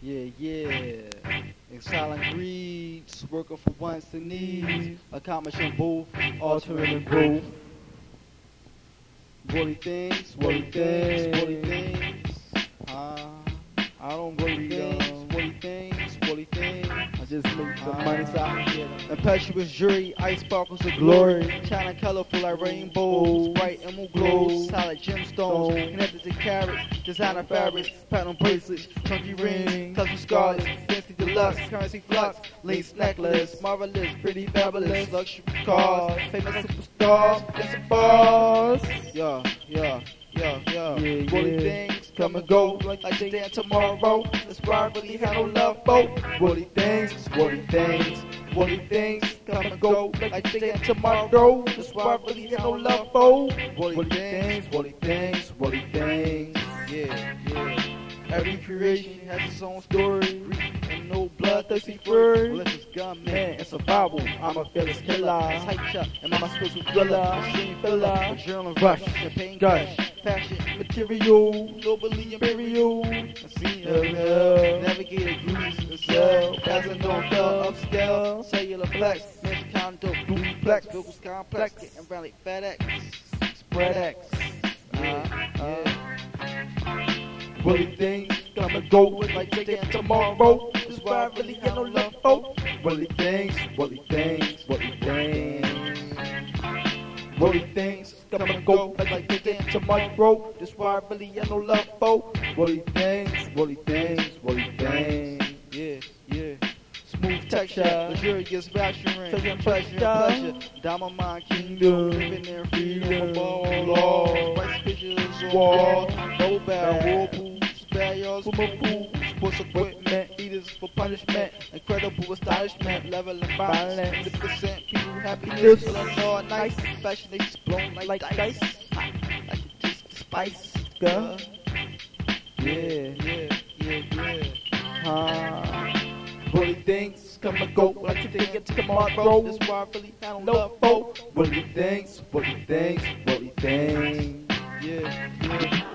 Yeah, yeah. In silent greeds, working for wants and needs, accomplishing both, altering and growth. Woolly things, woolly things, woolly things. Uh, I don't worry things, woolly things, woolly things. Just make the money so I can get it. Impetuous jury, ice sparkles of glory. Shining colorful like rainbows, bright emerald glows, solid gemstones, connected to carats, designer fabrics, platinum bracelets, chunky rings, custom scarlets, fancy deluxe, currency flux, lace necklace, marvelous, pretty fabulous, luxury cars, famous superstars, dancing bars. Yeah, yeah. Yeah, yeah, Yeah, Woolly yeah. things come and go like they stand tomorrow. That's why I really have no love for woolly things, woolly things, woolly things come and go like they stand tomorrow. That's why I really have no love for woolly things, woolly things, woolly things. Yeah, yeah. Every creation has its own story. And no bloodthirsty fury. Malicious gunman and survival. I'm a fearless killer. Tight shot and I'm a spiritual thriller. Machine filler. Adrenaline rush. Champagne gush. Fashion material. Globally imperial. I see Yeah. Navigator cruise and sell. Passing on the upscale. Cellular flex. Condo. Duplex. Google's complex. Getting around like FedEx. Spread X. Uh, yeah. Woolly things and go like they stand tomorrow. That's why I really have no love for woolly things, woolly things, woolly things. Woolly things come and go like they stand tomorrow. That's why I really have no love for woolly things, woolly things, woolly things. Yeah, yeah. Smooth texture, luxurious rapturing, pleasure and pleasure pleasure. Diamond Mind Kingdom, living in freedom, ball law, rice pictures, wall, no barrel, whirlpools, barriers, pool, sports equipment, eaters for punishment, incredible astonishment, level and violence, 50% people happiness, feeling all nice, fashion they just blown like, Like dice, hot, like the spice, Girl. yeah, yeah, yeah, yeah. Uh, Woolly things come and go. Like they get tomorrow. That's why I really have no love for. woolly things, woolly things, woolly things. Yeah, yeah.